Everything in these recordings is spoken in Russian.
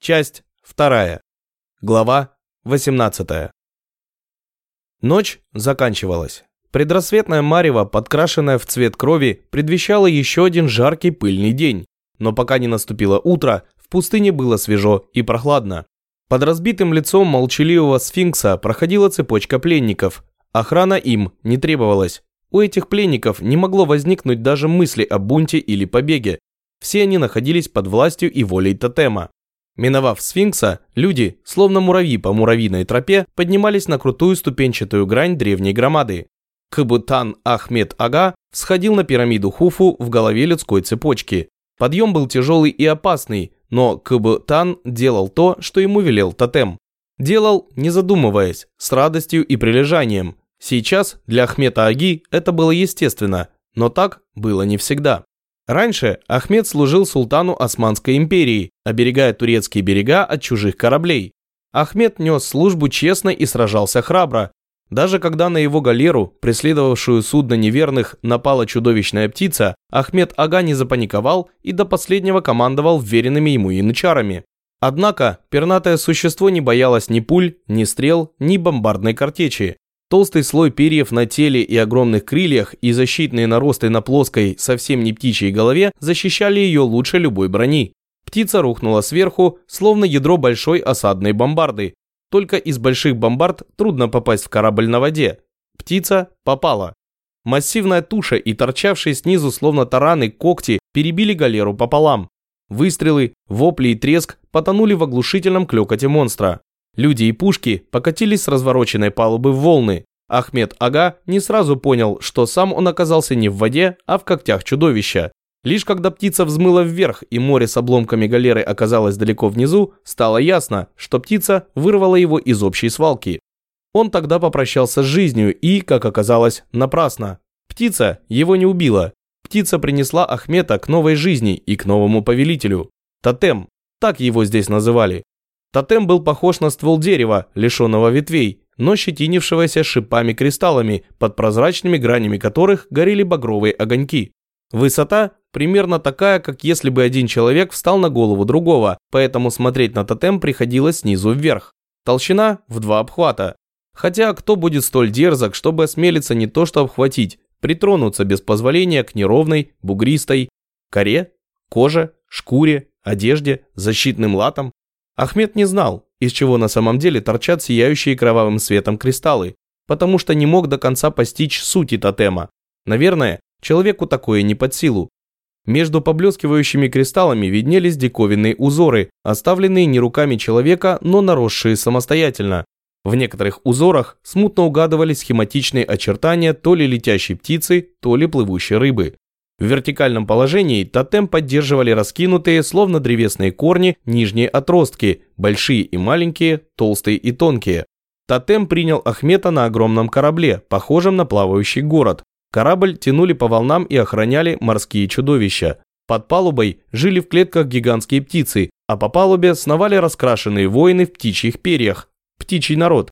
Часть 2. Глава 18. Ночь заканчивалась. Предрассветная марево, подкрашенная в цвет крови, предвещала еще один жаркий пыльный день. Но пока не наступило утро, в пустыне было свежо и прохладно. Под разбитым лицом молчаливого сфинкса проходила цепочка пленников. Охрана им не требовалась. У этих пленников не могло возникнуть даже мысли о бунте или побеге. Все они находились под властью и волей тотема. Миновав сфинкса, люди, словно муравьи по муравьиной тропе, поднимались на крутую ступенчатую грань древней громады. Кабутан Ахмед Ага всходил на пирамиду Хуфу в голове людской цепочки. Подъем был тяжелый и опасный, но Кабутан делал то, что ему велел тотем. Делал, не задумываясь, с радостью и прилежанием. Сейчас для Ахмета Аги это было естественно, но так было не всегда. Раньше Ахмед служил султану Османской империи, оберегая турецкие берега от чужих кораблей. Ахмед нес службу честно и сражался храбро. Даже когда на его галеру, преследовавшую судно неверных, напала чудовищная птица, Ахмед Ага не запаниковал и до последнего командовал веренными ему янычарами. Однако пернатое существо не боялось ни пуль, ни стрел, ни бомбардной картечи. Толстый слой перьев на теле и огромных крыльях и защитные наросты на плоской, совсем не птичьей голове защищали ее лучше любой брони. Птица рухнула сверху, словно ядро большой осадной бомбарды. Только из больших бомбард трудно попасть в корабль на воде. Птица попала. Массивная туша и торчавшие снизу словно тараны когти перебили галеру пополам. Выстрелы, вопли и треск потонули в оглушительном клёкоте монстра. Люди и пушки покатились с развороченной палубы в волны. Ахмед Ага не сразу понял, что сам он оказался не в воде, а в когтях чудовища. Лишь когда птица взмыла вверх и море с обломками галеры оказалось далеко внизу, стало ясно, что птица вырвала его из общей свалки. Он тогда попрощался с жизнью и, как оказалось, напрасно. Птица его не убила. Птица принесла Ахмета к новой жизни и к новому повелителю. Тотем, так его здесь называли. Тотем был похож на ствол дерева, лишенного ветвей, но щетинившегося шипами-кристаллами, под прозрачными гранями которых горели багровые огоньки. Высота примерно такая, как если бы один человек встал на голову другого, поэтому смотреть на тотем приходилось снизу вверх. Толщина в два обхвата. Хотя кто будет столь дерзок, чтобы осмелиться не то что обхватить, притронуться без позволения к неровной, бугристой коре, коже, шкуре, одежде, защитным латам? Ахмед не знал, из чего на самом деле торчат сияющие кровавым светом кристаллы, потому что не мог до конца постичь сути тотема. Наверное, человеку такое не под силу. Между поблескивающими кристаллами виднелись диковинные узоры, оставленные не руками человека, но наросшие самостоятельно. В некоторых узорах смутно угадывались схематичные очертания то ли летящей птицы, то ли плывущей рыбы. В вертикальном положении тотем поддерживали раскинутые, словно древесные корни, нижние отростки, большие и маленькие, толстые и тонкие. Тотем принял Ахмета на огромном корабле, похожем на плавающий город. Корабль тянули по волнам и охраняли морские чудовища. Под палубой жили в клетках гигантские птицы, а по палубе сновали раскрашенные воины в птичьих перьях. Птичий народ.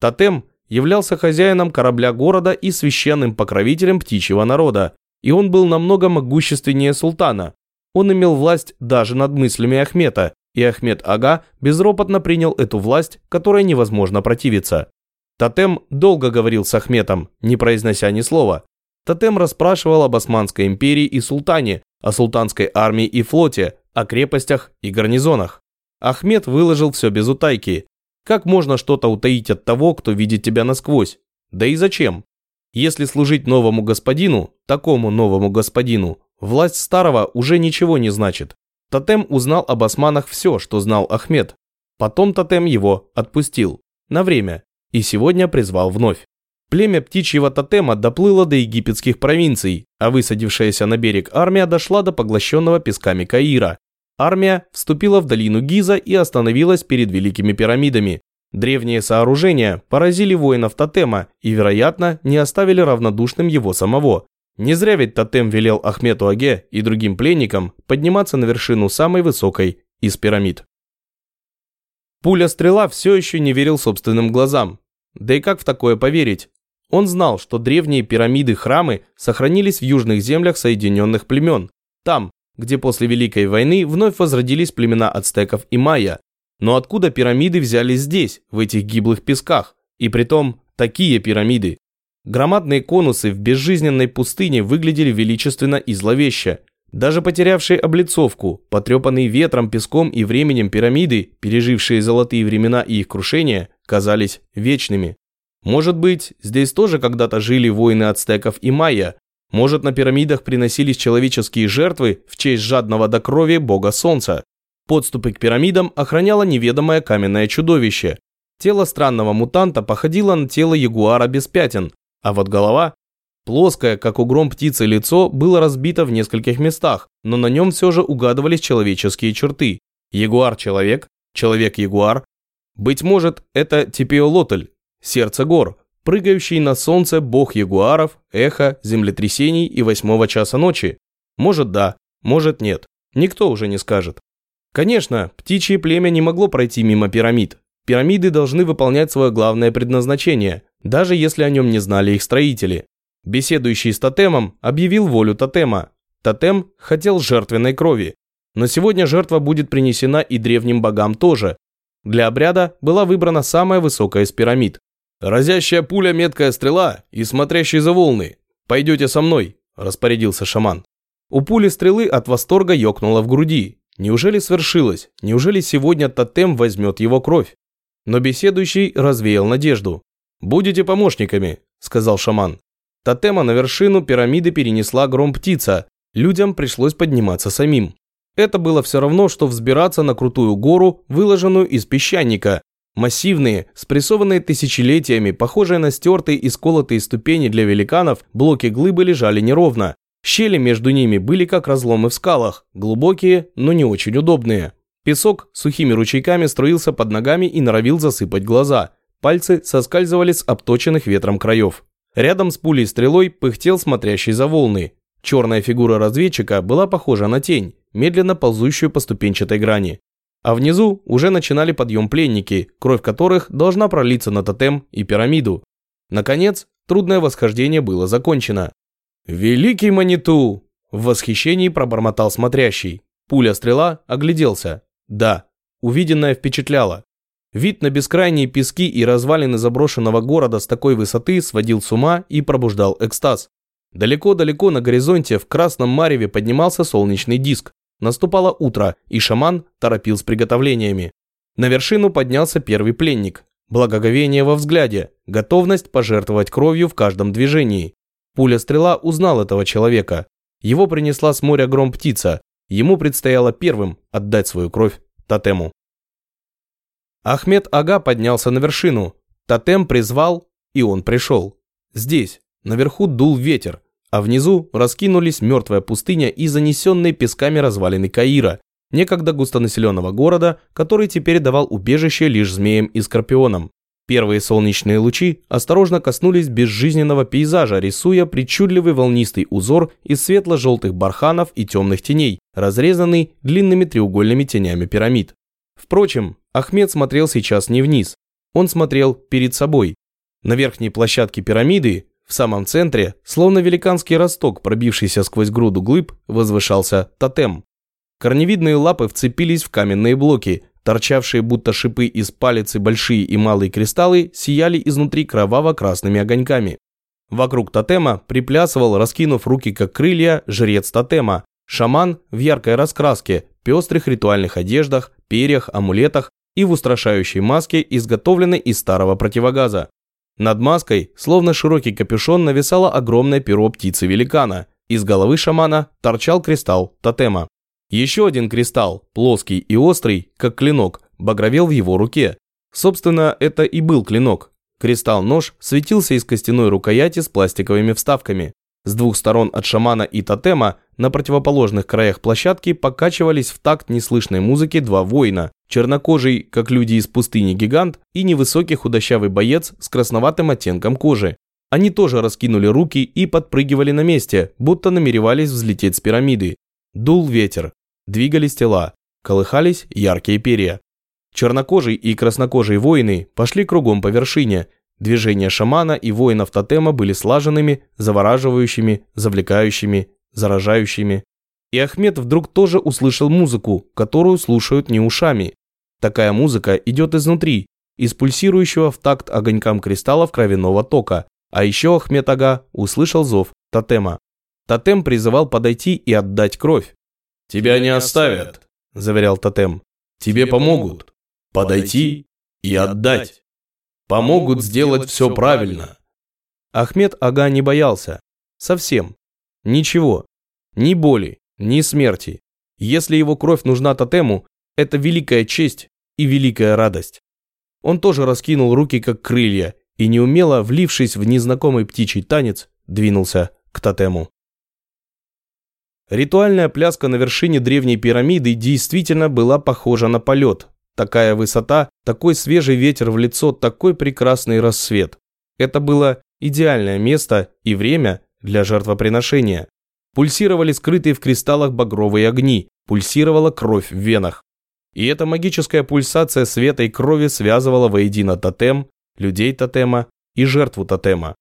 Тотем являлся хозяином корабля города и священным покровителем птичьего народа и он был намного могущественнее султана. Он имел власть даже над мыслями Ахмета, и Ахмед Ага безропотно принял эту власть, которой невозможно противиться. Тотем долго говорил с Ахметом, не произнося ни слова. Тотем расспрашивал об Османской империи и султане, о султанской армии и флоте, о крепостях и гарнизонах. Ахмед выложил все без утайки. Как можно что-то утаить от того, кто видит тебя насквозь? Да и зачем? Если служить новому господину, такому новому господину, власть старого уже ничего не значит. Тотем узнал об османах все, что знал Ахмед. Потом Тотем его отпустил. На время. И сегодня призвал вновь. Племя птичьего тотема доплыло до египетских провинций, а высадившаяся на берег армия дошла до поглощенного песками Каира. Армия вступила в долину Гиза и остановилась перед великими пирамидами, Древние сооружения поразили воинов тотема и, вероятно, не оставили равнодушным его самого. Не зря ведь тотем велел Ахмету Аге и другим пленникам подниматься на вершину самой высокой из пирамид. Пуля-стрела все еще не верил собственным глазам. Да и как в такое поверить? Он знал, что древние пирамиды-храмы сохранились в южных землях соединенных племен. Там, где после Великой войны вновь возродились племена ацтеков и майя, Но откуда пирамиды взялись здесь, в этих гиблых песках? И притом, такие пирамиды. Громадные конусы в безжизненной пустыне выглядели величественно и зловеще. Даже потерявшие облицовку, потрепанные ветром, песком и временем пирамиды, пережившие золотые времена и их крушение, казались вечными. Может быть, здесь тоже когда-то жили воины ацтеков и майя, может, на пирамидах приносились человеческие жертвы в честь жадного до крови бога солнца. Подступы к пирамидам охраняло неведомое каменное чудовище. Тело странного мутанта походило на тело ягуара без пятен, а вот голова, плоское, как у гром птицы лицо, было разбито в нескольких местах, но на нем все же угадывались человеческие черты. Ягуар-человек, человек-ягуар. Быть может, это Типиолотль, сердце гор, прыгающий на солнце бог ягуаров, эхо, землетрясений и восьмого часа ночи. Может да, может нет, никто уже не скажет. Конечно, птичье племя не могло пройти мимо пирамид. Пирамиды должны выполнять свое главное предназначение, даже если о нем не знали их строители. Беседующий с тотемом объявил волю тотема. Тотем хотел жертвенной крови. Но сегодня жертва будет принесена и древним богам тоже. Для обряда была выбрана самая высокая из пирамид. «Разящая пуля, меткая стрела и смотрящий за волны. Пойдете со мной», – распорядился шаман. У пули стрелы от восторга ёкнуло в груди. Неужели свершилось? Неужели сегодня тотем возьмет его кровь? Но беседующий развеял надежду. «Будете помощниками», – сказал шаман. Тотема на вершину пирамиды перенесла гром птица. Людям пришлось подниматься самим. Это было все равно, что взбираться на крутую гору, выложенную из песчаника, Массивные, спрессованные тысячелетиями, похожие на стертые и сколотые ступени для великанов, блоки глыбы лежали неровно. Щели между ними были как разломы в скалах, глубокие, но не очень удобные. Песок сухими ручейками струился под ногами и норовил засыпать глаза. Пальцы соскальзывали с обточенных ветром краев. Рядом с пулей стрелой пыхтел смотрящий за волны. Черная фигура разведчика была похожа на тень, медленно ползущую по ступенчатой грани. А внизу уже начинали подъем пленники, кровь которых должна пролиться на тотем и пирамиду. Наконец, трудное восхождение было закончено. «Великий Маниту!» В восхищении пробормотал смотрящий. Пуля-стрела огляделся. Да, увиденное впечатляло. Вид на бескрайние пески и развалины заброшенного города с такой высоты сводил с ума и пробуждал экстаз. Далеко-далеко на горизонте в красном мареве поднимался солнечный диск. Наступало утро, и шаман торопил с приготовлениями. На вершину поднялся первый пленник. Благоговение во взгляде, готовность пожертвовать кровью в каждом движении. Пуля-стрела узнал этого человека. Его принесла с моря гром птица. Ему предстояло первым отдать свою кровь тотему. Ахмед Ага поднялся на вершину. Тотем призвал, и он пришел. Здесь, наверху дул ветер, а внизу раскинулись мертвая пустыня и занесенные песками развалины Каира, некогда густонаселенного города, который теперь давал убежище лишь змеям и скорпионам. Первые солнечные лучи осторожно коснулись безжизненного пейзажа, рисуя причудливый волнистый узор из светло-желтых барханов и темных теней, разрезанный длинными треугольными тенями пирамид. Впрочем, Ахмед смотрел сейчас не вниз. Он смотрел перед собой. На верхней площадке пирамиды в самом центре, словно великанский росток, пробившийся сквозь груду глыб, возвышался тотем. Корневидные лапы вцепились в каменные блоки, торчавшие будто шипы из палицы большие и малые кристаллы сияли изнутри кроваво-красными огоньками. Вокруг тотема приплясывал, раскинув руки как крылья, жрец тотема, шаман в яркой раскраске, пестрых ритуальных одеждах, перьях, амулетах и в устрашающей маске, изготовленной из старого противогаза. Над маской, словно широкий капюшон, нависало огромное перо птицы-великана. Из головы шамана торчал кристалл тотема. Еще один кристалл, плоский и острый, как клинок, багровел в его руке. Собственно, это и был клинок. Кристалл-нож светился из костяной рукояти с пластиковыми вставками. С двух сторон от шамана и тотема на противоположных краях площадки покачивались в такт неслышной музыки два воина, чернокожий, как люди из пустыни гигант, и невысокий худощавый боец с красноватым оттенком кожи. Они тоже раскинули руки и подпрыгивали на месте, будто намеревались взлететь с пирамиды. Дул ветер, двигались тела, колыхались яркие перья. Чернокожий и краснокожий воины пошли кругом по вершине. Движения шамана и воинов тотема были слаженными, завораживающими, завлекающими, заражающими. И Ахмед вдруг тоже услышал музыку, которую слушают не ушами. Такая музыка идет изнутри, из пульсирующего в такт огонькам кристаллов кровяного тока. А еще Ахмед Ага услышал зов тотема. Тотем призывал подойти и отдать кровь. «Тебя не оставят», – заверял тотем. «Тебе помогут. Подойти и отдать. Помогут сделать все правильно». Ахмед Ага не боялся. Совсем. Ничего. Ни боли, ни смерти. Если его кровь нужна тотему, это великая честь и великая радость. Он тоже раскинул руки как крылья и, неумело влившись в незнакомый птичий танец, двинулся к тотему. Ритуальная пляска на вершине древней пирамиды действительно была похожа на полет. Такая высота, такой свежий ветер в лицо, такой прекрасный рассвет. Это было идеальное место и время для жертвоприношения. Пульсировали скрытые в кристаллах багровые огни, пульсировала кровь в венах. И эта магическая пульсация света и крови связывала воедино тотем, людей тотема и жертву тотема.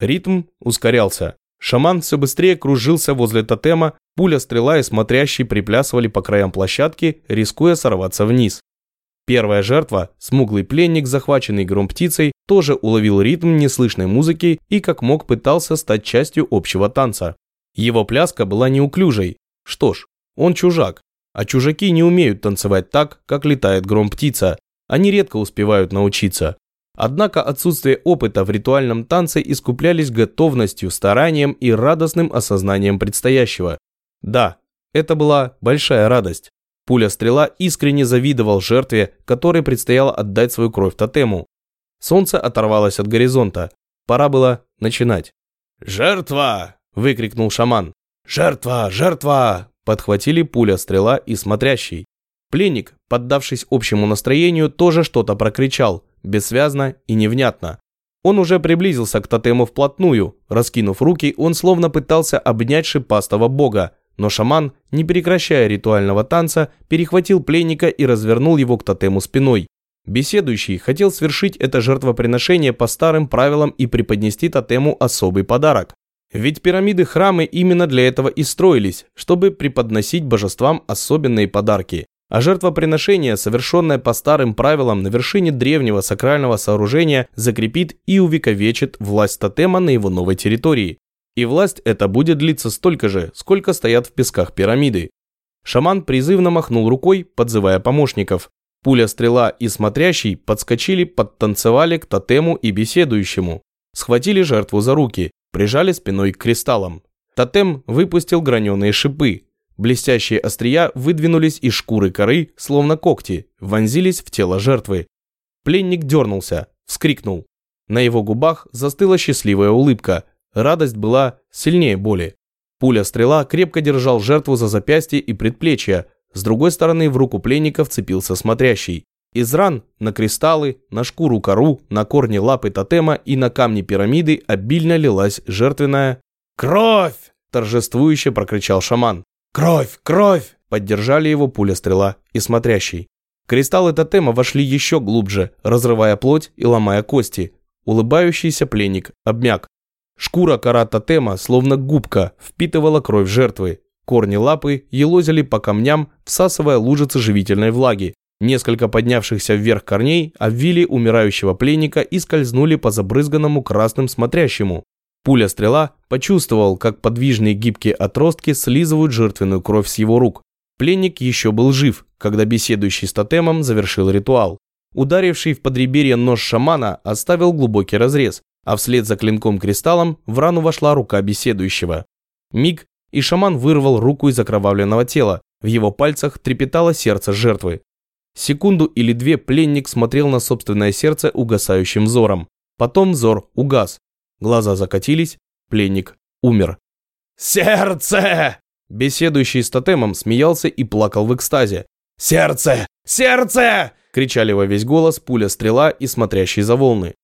Ритм ускорялся. Шаман все быстрее кружился возле тотема, пуля, стрела и смотрящий приплясывали по краям площадки, рискуя сорваться вниз. Первая жертва, смуглый пленник, захваченный гром птицей, тоже уловил ритм неслышной музыки и как мог пытался стать частью общего танца. Его пляска была неуклюжей. Что ж, он чужак, а чужаки не умеют танцевать так, как летает гром птица. Они редко успевают научиться. Однако отсутствие опыта в ритуальном танце искуплялись готовностью, старанием и радостным осознанием предстоящего. Да, это была большая радость. Пуля-стрела искренне завидовал жертве, которой предстояло отдать свою кровь тотему. Солнце оторвалось от горизонта. Пора было начинать. «Жертва!» – выкрикнул шаман. «Жертва! Жертва!» Подхватили пуля, стрела и смотрящий. Пленник, поддавшись общему настроению, тоже что-то прокричал, бессвязно и невнятно. Он уже приблизился к тотему вплотную. Раскинув руки, он словно пытался обнять шипастого бога, но шаман, не прекращая ритуального танца, перехватил пленника и развернул его к тотему спиной. Беседующий хотел свершить это жертвоприношение по старым правилам и преподнести тотему особый подарок. Ведь пирамиды-храмы именно для этого и строились, чтобы преподносить божествам особенные подарки. А жертвоприношение, совершенное по старым правилам на вершине древнего сакрального сооружения, закрепит и увековечит власть тотема на его новой территории. И власть эта будет длиться столько же, сколько стоят в песках пирамиды. Шаман призывно махнул рукой, подзывая помощников. Пуля, стрела и смотрящий подскочили, подтанцевали к тотему и беседующему. Схватили жертву за руки, прижали спиной к кристаллам. Тотем выпустил граненые шипы. Блестящие острия выдвинулись из шкуры коры, словно когти, вонзились в тело жертвы. Пленник дернулся, вскрикнул. На его губах застыла счастливая улыбка. Радость была сильнее боли. Пуля-стрела крепко держал жертву за запястье и предплечья. С другой стороны в руку пленника вцепился смотрящий. Из ран на кристаллы, на шкуру кору, на корни лапы тотема и на камни пирамиды обильно лилась жертвенная «Кровь!» – торжествующе прокричал шаман. «Кровь! Кровь!» – поддержали его пуля-стрела и смотрящий. Кристаллы тотема вошли еще глубже, разрывая плоть и ломая кости. Улыбающийся пленник обмяк. Шкура кора тотема, словно губка, впитывала кровь жертвы. Корни лапы елозили по камням, всасывая лужицы живительной влаги. Несколько поднявшихся вверх корней обвили умирающего пленника и скользнули по забрызганному красным смотрящему. Пуля-стрела почувствовал, как подвижные гибкие отростки слизывают жертвенную кровь с его рук. Пленник еще был жив, когда беседующий с тотемом завершил ритуал. Ударивший в подреберье нож шамана оставил глубокий разрез, а вслед за клинком-кристаллом в рану вошла рука беседующего. Миг, и шаман вырвал руку из окровавленного тела. В его пальцах трепетало сердце жертвы. Секунду или две пленник смотрел на собственное сердце угасающим взором. Потом взор угас. Глаза закатились, пленник умер. «Сердце!» Беседующий с тотемом смеялся и плакал в экстазе. «Сердце! Сердце!» кричали во весь голос пуля-стрела и смотрящий за волны.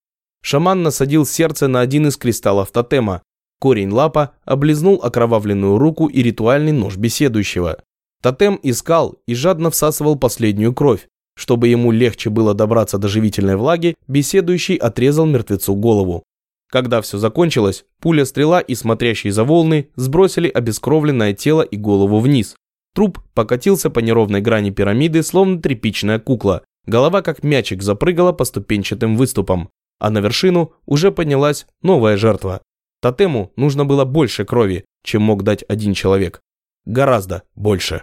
Шаман насадил сердце на один из кристаллов тотема. Корень лапа облизнул окровавленную руку и ритуальный нож беседующего. Тотем искал и жадно всасывал последнюю кровь. Чтобы ему легче было добраться до живительной влаги, беседующий отрезал мертвецу голову. Когда все закончилось, пуля-стрела и смотрящий за волны сбросили обескровленное тело и голову вниз. Труп покатился по неровной грани пирамиды, словно тряпичная кукла. Голова как мячик запрыгала по ступенчатым выступам, а на вершину уже поднялась новая жертва. Тотему нужно было больше крови, чем мог дать один человек. Гораздо больше.